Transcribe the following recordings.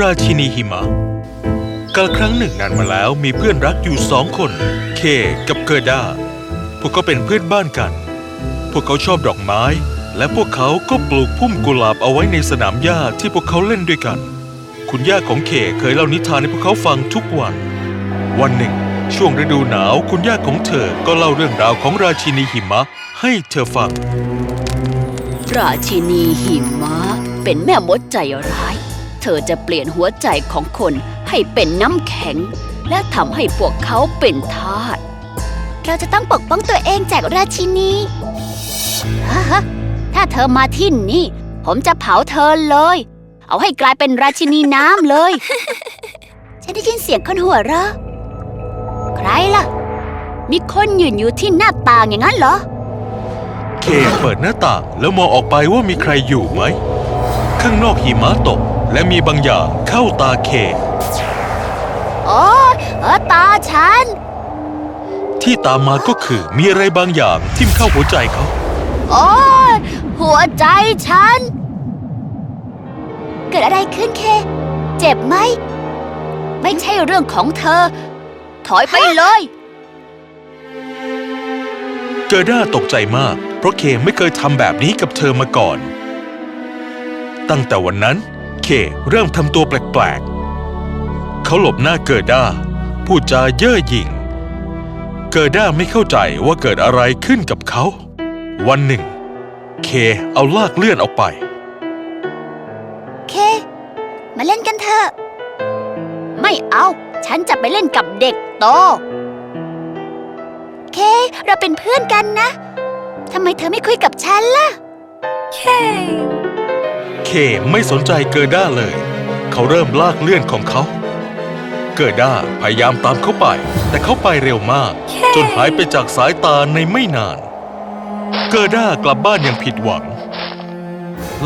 ราชินีหิมะกาลครั้งหนึ่งนานมาแล้วมีเพื่อนรักอยู่สองคน เคกับเกอร์ดาพวกเขาเป็นเพื่อนบ้านกัน พวกเขาชอบดอกไม้ และพวกเขาก็ปลูกพุ่มกุหลาบเอาไว้ในสนามหญ้าที่พวกเขาเล่นด้วยกัน คุณย่าของเคเคยเล่านิทานให้พวกเขาฟังทุกวัน วันหนึ่ง ช่วงฤดูหนาวคุณย่าของเธอก็เล่าเรื่องราวของราชินีหิมะให้เธอฟัง ราชินีหิมะเป็นแม่มดใจร้าย เธอจะเปลี่ยนหัวใจของคนให้เป็นน้ำแข็ง และทำให้พวกเขาเป็นทาส เราจะต้องปกป้องตัวเองจากราชินีฮะฮะถ้าเธอมาที่นี่ ผมจะเผาเธอเลย เอาให้กลายเป็นราชินีน้ำเลย ฉันได้ยินเสียงคนหัวเราะใครล่ะ มีคนยืนอยู่ที่หน้าต่างอย่างนั้นเหรอ เคเปิดหน้าต่างแล้วมองออกไปว่ามีใครอยู่ไหม ข้างนอกหิมะตก และมีบางอย่างเข้าตาเค โอ้ยเออตาฉัน ที่ตามมาก็คือมีอะไรบางอย่างทิ่มเข้าหัวใจเขา โอ้ยหัวใจฉัน เกิดอะไรขึ้นเค เจ็บไหม ไม่ใช่เรื่องของเธอ ถอยไปเลยเกอร์ด้าตกใจมาก เพราะเคไม่เคยทำแบบนี้กับเธอมาก่อน ตั้งแต่วันนั้น เคเริ่มทำตัวแปลกๆ เขาหลบหน้าเกิร์ด้าพูดจาเย่อหยิ่ง เกิร์ด้าไม่เข้าใจว่าเกิดอะไรขึ้นกับเขา วันหนึ่ง เคเอาลากเลื่อนออกไป เค มาเล่นกันเถอะ ไม่เอา ฉันจะไปเล่นกับเด็กโต เคเราเป็นเพื่อนกันนะทำไมเธอไม่คุยกับฉันล่ะ เค เคไม่สนใจเกิร์ด้าเลย เขาเริ่มลากเลื่อนของเขา เกิร์ด้าพยายามตามเขาไป แต่เขาไปเร็วมาก จนหายไปจากสายตาในไม่นาน เกิร์ด้ากลับบ้านอย่างผิดหวัง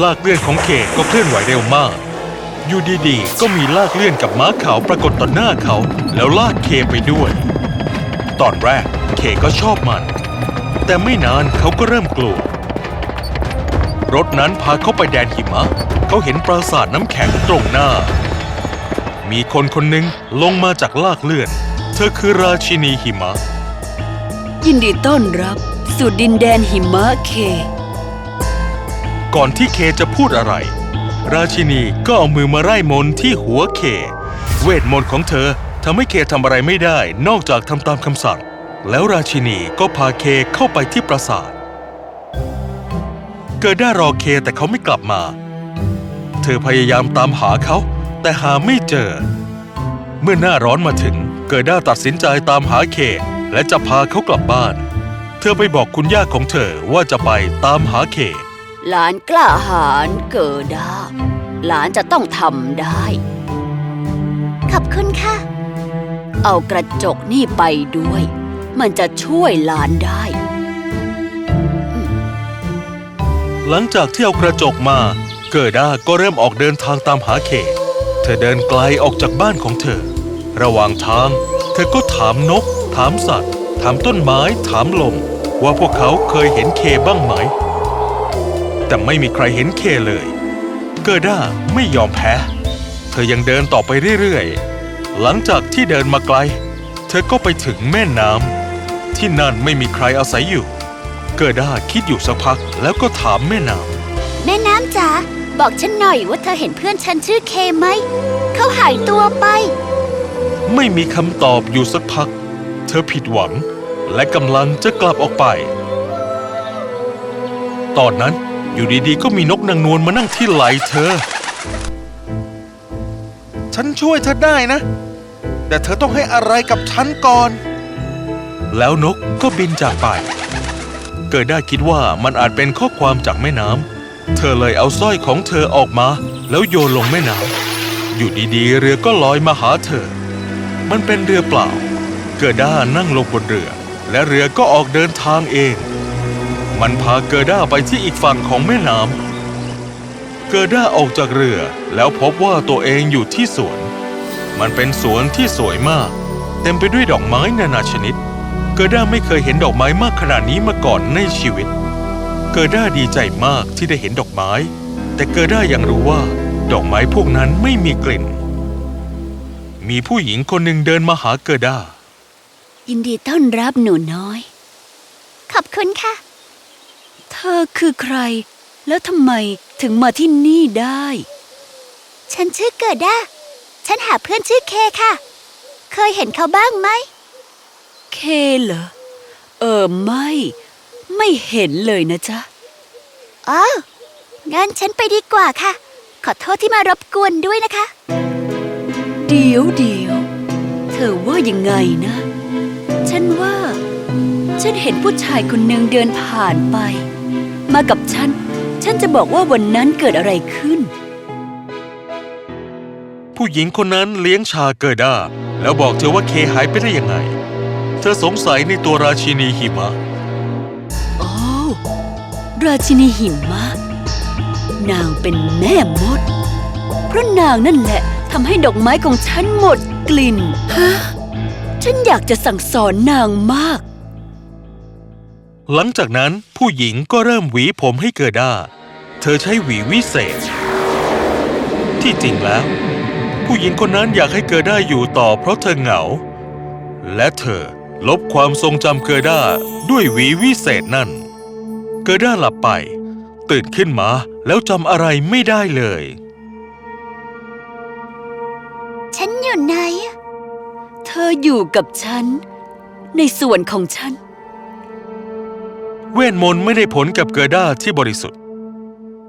ลากเลื่อนของเคก็เคลื่อนไหวเร็วมากอยู่ดีๆ ก็มีลากเลื่อนกับม้าขาวปรากฏต่อหน้าเขา แล้วลากเคไปด้วย ตอนแรกเคก็ชอบมัน แต่ไม่นานเขาก็เริ่มกลัว รถนั้นพาเขาไปแดนหิมะ เขาเห็นปราสาทน้ำแข็งตรงหน้า มีคนคนหนึ่งลงมาจากลากเลื่อน เธอคือราชินีหิมะ ยินดีต้อนรับ สู่ดินแดนหิมะเค ก่อนที่เคจะพูดอะไร ราชินีก็เอามือมาไล่มนต์ที่หัวเค เวทมนต์ของเธอทำให้เคทำอะไรไม่ได้นอกจากทำตามคำสั่ง แล้วราชินีก็พาเคเข้าไปที่ปราสาท เกิดได้รอเคแต่เขาไม่กลับมา เธอพยายามตามหาเขา แต่หาไม่เจอ เมื่อหน้าร้อนมาถึง เกิดด้าตัดสินใจตามหาเค และจะพาเขากลับบ้าน เธอไปบอกคุณย่าของเธอว่าจะไปตามหาเค หลานกล้าหาญเกิดาหลานจะต้องทำได้ ขอบคุณค่ะ เอากระจกนี่ไปด้วย มันจะช่วยหลานได้ หลังจากที่เอากระจกมา เกิด้าก็เริ่มออกเดินทางตามหาเคเธอเดินไกลออกจากบ้านของเธอ ระหว่างทาง เธอก็ถามนก ถามสัตว์ ถามต้นไม้ถามลม ว่าพวกเขาเคยเห็นเคบ้างไหม แต่ไม่มีใครเห็นเคเลย เกิด้าไม่ยอมแพ้ เธอยังเดินต่อไปเรื่อยๆ หลังจากที่เดินมาไกล เธอก็ไปถึงแม่น้ำที่นั่นไม่มีใครอาศัยอยู่ เกิด้าคิดอยู่สักพักแล้วก็ถามแม่น้แม่น้ำจ๋าบอกฉันหน่อยว่าเธอเห็นเพื่อนฉันชื่อเคไหม เขาหายตัวไปำไม่มีคำตอบอยู่สักพัก เธอผิดหวังและกำลังจะกลับออกไป ตอนนั้นอยู่ดีๆ ก็มีนกนางนวลมานั่งที่ไหล่เธอ ฉันช่วยเธอได้นะ แต่เธอต้องให้อะไรกับฉันก่อน แล้วนกก็บินจากไป เกิดได้คิดว่ามันอาจเป็นข้อความจากแม่น้ำ เธอเลยเอาสร้อยของเธอออกมา แล้วโยนลงแม่น้ำ อยู่ดีๆ เรือก็ลอยมาหาเธอ มันเป็นเรือเปล่า เกิดด้านั่งลงบนเรือ และเรือก็ออกเดินทางเอง มันพาเกิดด้าไปที่อีกฝั่งของแม่น้ำ เกิดด้าออกจากเรือแล้วพบว่าตัวเองอยู่ที่สวน มันเป็นสวนที่สวยมาก เต็มไปด้วยดอกไม้นานาชนิด เกิดด้าไม่เคยเห็นดอกไม้มากขนาดนี้มาก่อนในชีวิต เกิดด้าดีใจมากที่ได้เห็นดอกไม้ แต่เกิดด้ายังรู้ว่า ดอกไม้พวกนั้นไม่มีกลิ่น มีผู้หญิงคนหนึ่งเดินมาหาเกิด้า ยินดีต้อนรับหนูน้อย ขอบคุณค่ะ เธอคือใคร แล้วทำไมถึงมาที่นี่ได้ ฉันชื่อเกิดด้า ฉันหาเพื่อนชื่อเคค่ะ เคยเห็นเขาบ้างไหม เคเหรอ เออไม่ ไม่เห็นเลยนะจ๊ะอ๋องั้นฉันไปดีกว่าค่ะ ขอโทษที่มารบกวนด้วยนะคะ เดี๋ยวเดี๋ยว เธอว่ายังไงนะ ฉันว่า ฉันเห็นผู้ชายคนหนึ่งเดินผ่านไป มากับฉัน ฉันจะบอกว่าวันนั้นเกิดอะไรขึ้น ผู้หญิงคนนั้นเลี้ยงชาเกิด้าแล้วบอกเธอว่าเคหายไปได้ยังไง เธอสงสัยในตัวราชินีหิมะ โอ้ ราชินีหิมะ นางเป็นแม่มด เพราะนางนั่นแหละทำให้ดอกไม้ของฉันหมดกลิ่น ฮะ ฉันอยากจะสั่งสอนนางมาก หลังจากนั้นผู้หญิงก็เริ่มหวีผมให้เกิด้า เธอใช้หวีวิเศษ ที่จริงแล้ว ผู้หญิงคนนั้นอยากให้เกิด้าอยู่ต่อเพราะเธอเหงา และเธอ ลบความทรงจำเกิด้าด้วยหวีวิเศษนั่น เกิด้าหลับไป ตื่นขึ้นมาแล้วจำอะไรไม่ได้เลย ฉันอยู่ไหนอะเธออยู่กับฉัน ในส่วนของฉัน เวทมนต์ไม่ได้ผลกับเกิด้าที่บริสุทธิ์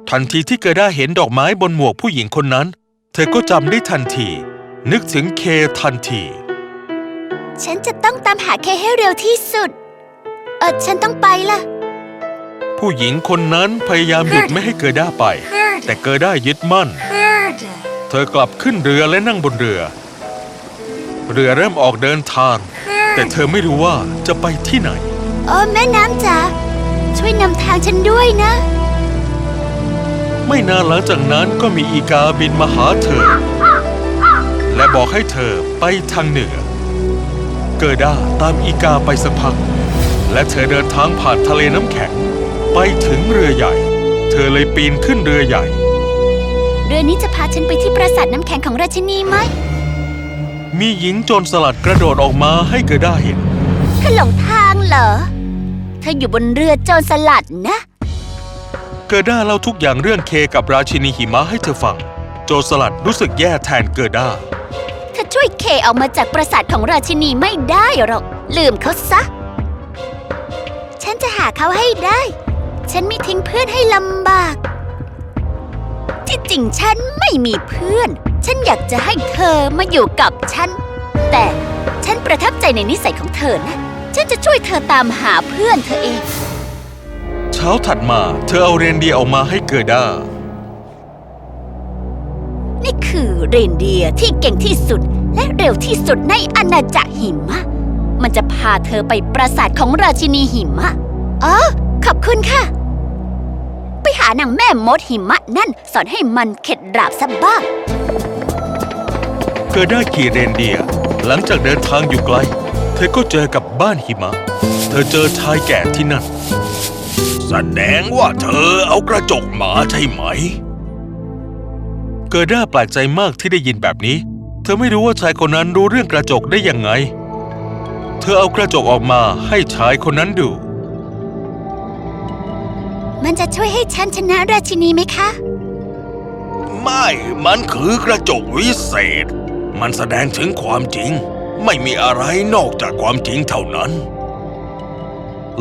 ทันทีที่เกิด้าเห็นดอกไม้บนหมวกผู้หญิงคนนั้น เธอก็จำได้ทันที นึกถึงเคทันที ฉันจะต้องตามหาเคให้เร็วที่สุด เออฉันต้องไปละผู้หญิงคนนั้นพยายามหยุดไม่ให้เกิด้าไป แต่เกิด้ายึดมั่น เธอกลับขึ้นเรือและนั่งบนเรือ เรือเริ่มออกเดินทาง แต่เธอไม่รู้ว่าจะไปที่ไหนโอ้แม่น้ำจ๋าช่วยนำทางฉันด้วยนะ ไม่นานหลังจากนั้นก็มีอีกาบินมาหาเธอ และบอกให้เธอไปทางเหนือ เกิด้าตามอีกาไปสักพัก และเธอเดินทางผ่านทะเลน้ำแข็ง ไปถึงเรือใหญ่ เธอเลยปีนขึ้นเรือใหญ่ เรือนี้จะพาฉันไปที่ปราสาทน้ำแข็งของราชินีไหม มีหญิงโจรสลัดกระโดดออกมาให้เกิด้าเห็น เธอหลงทางเหรอ เธออยู่บนเรือโจรสลัดนะ เกิด้าเล่าทุกอย่างเรื่องเคกับราชินีหิมะให้เธอฟัง โจรสลัดรู้สึกแย่แทนเกิด้าเธอช่ วยเคออกมาจากปราสาทของราชินีไม่ได้หรอก ลืมเขาซะ ฉันจะหาเขาให้ได้ ฉันไม่ทิ้งเพื่อนให้ลำบาก ที่จริงฉันไม่มีเพื่อน ฉันอยากจะให้เธอมาอยู่กับฉัน แต่ฉันประทับใจในนิสัยของเธอนะ ฉันจะช่วยเธอตามหาเพื่อนเธอเอง เช้าถัดมา เธอเอาเรนเดียร์ออกมาให้เกิด้านี่คือเรนเดียร์ที่เก่งที่สุด และเร็วที่สุดในอาณาจักรหิมะ มันจะพาเธอไปปราสาทของราชินีหิมะอ๋อขอบคุณค่ะ ไปหานางแม่มดหิมะนั่นสอนให้มันเข็ดหลาบซะบ้างเกิด้ขี่เรนเดียร์หลังจากเดินทางอยู่ไกล เธอก็เจอกับบ้านหิมะ เธอเจอชายแก่ที่นั่น แสดงว่าเธอเอากระจกหมาใช่ไหม เกิด้าแปลกใจมากที่ได้ยินแบบนี้ เธอไม่รู้ว่าชายคนนั้นรู้เรื่องกระจกได้ยังไง เธอเอากระจกออกมาให้ชายคนนั้นดู มันจะช่วยให้ฉันชนะราชินีไหมคะ ไม่ มันคือกระจกวิเศษ มันแสดงถึงความจริง ไม่มีอะไรนอกจากความจริงเท่านั้น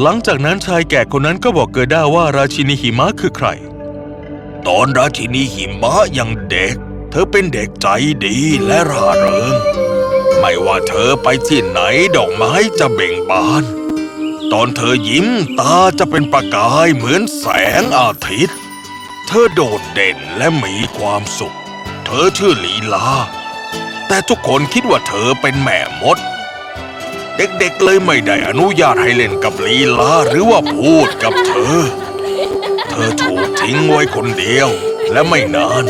หลังจากนั้นชายแก่คนนั้นก็บอกเกิด้าว่าราชินีหิมะคือใคร ตอนราชินีหิมะยังเด็ก เธอเป็นเด็กใจดีและร่าเริง ไม่ว่าเธอไปที่ไหนดอกไม้จะเบ่งบาน ตอนเธอยิ้มตาจะเป็นประกายเหมือนแสงอาทิตย์ เธอโดดเด่นและมีความสุข เธอชื่อลีลา แต่ทุกคนคิดว่าเธอเป็นแม่มด เด็กๆเลยไม่ได้อนุญาตให้เล่นกับลีลาหรือว่าพูดกับเธอ เธอถูกทิ้งไว้คนเดียวและไม่นาน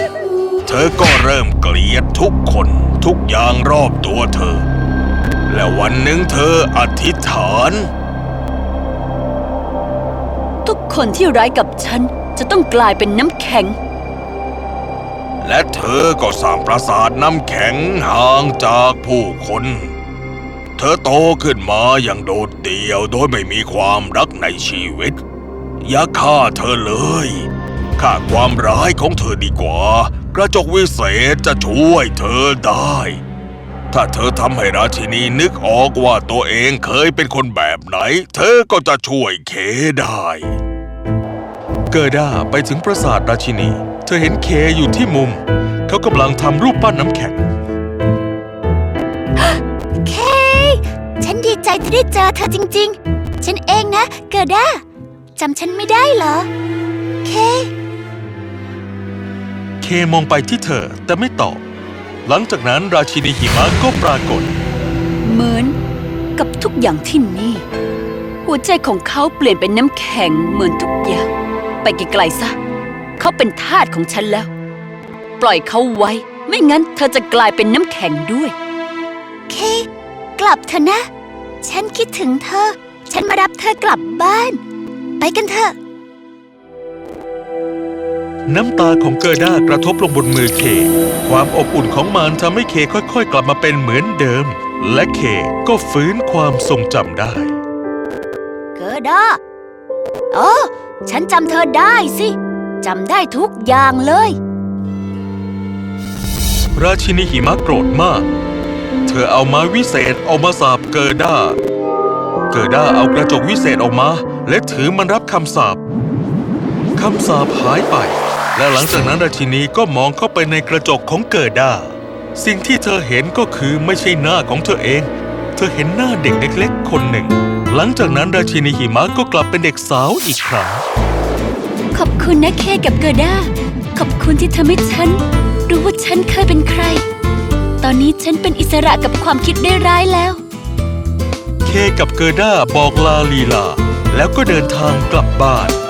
ธอก็เริ่มเกลียดทุกคนทุกอย่างรอบตัวเธอ และวันหนึ่งเธออธิษฐาน ทุกคนที่ร้ายกับฉันจะต้องกลายเป็นน้ำแข็ง และเธอก็สร้างปราสาทน้ำแข็งห่างจากผู้คน เธอโตขึ้นมาอย่างโดดเดี่ยวโดยไม่มีความรักในชีวิต อย่าฆ่าเธอเลยฆ่าความร้ายของเธอดีกว่า กระจกวิเศษจะช่วยเธอได้ ถ้าเธอทำให้ราชินีนึกออกว่าตัวเองเคยเป็นคนแบบไหน เธอก็จะช่วยเคได้ เกิด้าไปถึงปราสาทราชินี เธอเห็นเคอยู่ที่มุม เขากำลังทำรูปปั้นน้ำแข็ง เค ฉันดีใจที่ได้เจอเธอจริง ๆ ฉันเองนะ เกิด้าจำฉันไม่ได้เหรอ เคเค มองไปที่เธอแต่ไม่ตอบ หลังจากนั้นราชินีหิมะก็ปรากฏ เหมือนกับทุกอย่างที่นี่ หัวใจของเขาเปลี่ยนเป็นน้ำแข็งเหมือนทุกอย่าง ไปไกลๆซะ เขาเป็นทาสของฉันแล้ว ปล่อยเขาไว้ ไม่งั้นเธอจะกลายเป็นน้ำแข็งด้วย เค กลับเถอะนะ ฉันคิดถึงเธอ ฉันมารับเธอกลับบ้าน ไปกันเถอะ น้ำตาของเกอร์ด้ากระทบลงบนมือเค ความอบอุ่นของมันทำให้เคค่อยๆ กลับมาเป็นเหมือนเดิม และเคก็ฟื้นความทรงจำได้ เกิด้าโอ้ฉันจำเธอได้สิจำได้ทุกอย่างเลย ราชินีหิมะโกรธมาก เธอเอาไม้วิเศษออกมาสาปเกอร์ด้า เกอร์ด้าเอากระจกวิเศษออกมา และถือมันรับคำสาปคำสาปหายไป และหลังจากนั้นราชินีก็มองเข้าไปในกระจกของเกอร์ด้า สิ่งที่เธอเห็นก็คือไม่ใช่หน้าของเธอเอง เธอเห็นหน้าเด็กเล็ก ๆ คนหนึ่ง หลังจากนั้นราชินีหิมะก็กลับเป็นเด็กสาวอีกครั้ง ขอบคุณนะเคกับเกอร์ด้า ขอบคุณที่ทำให้ฉัน รู้ว่าฉันเคยเป็นใคร ตอนนี้ฉันเป็นอิสระกับความคิดได้ร้ายแล้ว เคกับเกอร์ด้าบอกลาลีลา แล้วก็เดินทางกลับบ้าน